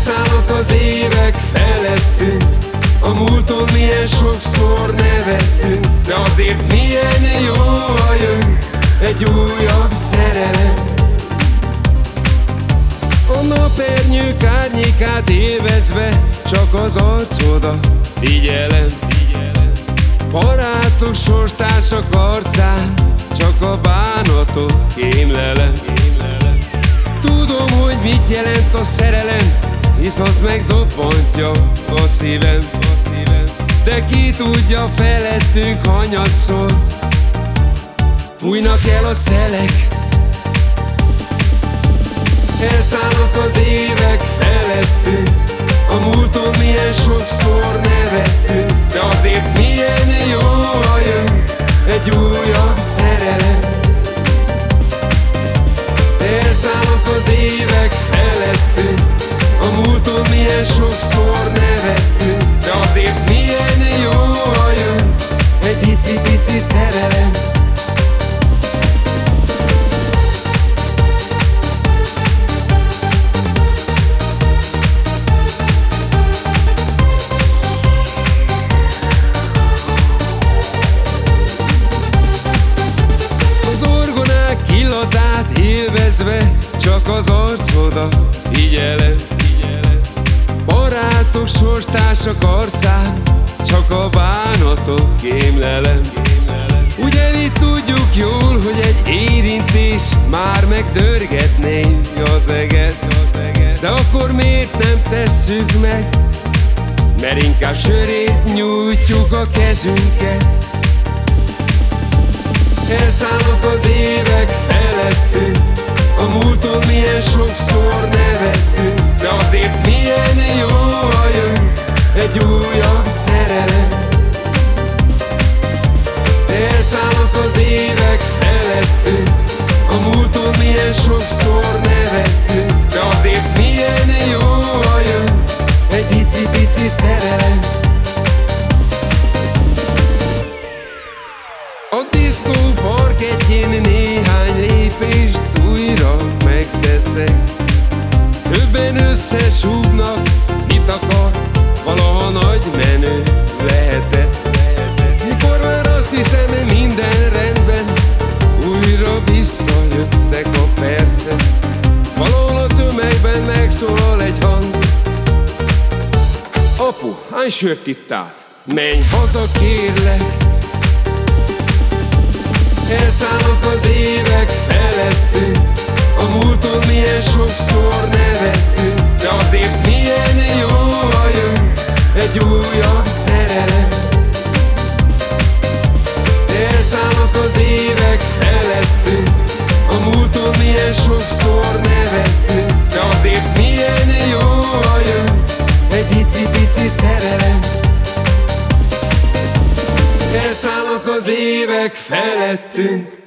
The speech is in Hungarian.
Elszállnak az évek felettünk. A múlton milyen sokszor nevettünk De azért milyen jó a jön Egy újabb szerelem. A napernyők árnyékát évezve Csak az arcodat figyelem. Barátok sortársak arcán Csak a bánatot kémlelem. Tudom, hogy mit jelent a szerelem Hisz az megdobbantja a szívem De ki tudja felettünk hanyatszor. Fújnak el a szelek. Elszállnak az évek felettünk. A múlton milyen sokszor nevettünk. De azért milyen jó, ha jön egy újabb szerelem. Elszállnak az évek felettünk. A múlton milyen sokszor nevettünk De azért milyen jó, jön egy pici-pici szerelem. Illatát élvezve Csak az arcodat figyelem Barátok, sorstársak arcán Csak a bánatot kémlelem mi tudjuk jól, hogy egy érintés Már megdörgetné az eget. De akkor miért nem tesszük meg? Mert inkább sörét nyújtjuk a kezünket. Elszállnak az évek felettünk A múlton milyen sokszor nevettünk milyen sokszor nevettünk De azért milyen jó, ha jön. Egy pici-pici szerelem. A diszkó parketjén néhány lépést újra megteszek. Többen összesúgnak, mit akar, valaha nagy menő megszólal egy hang. Apu, hány sört ittál? Menj haza kérlek. Elszállnak az évek felettünk. A múlton milyen sokszor nevettünk. De azért milyen jó, ha jön egy újabb szerelem. Elszállnak az évek felettünk. A múlton milyen sokszor nevettünk azért milyen jó, jön egy pici-pici szerelem. Elszállnak az évek felettünk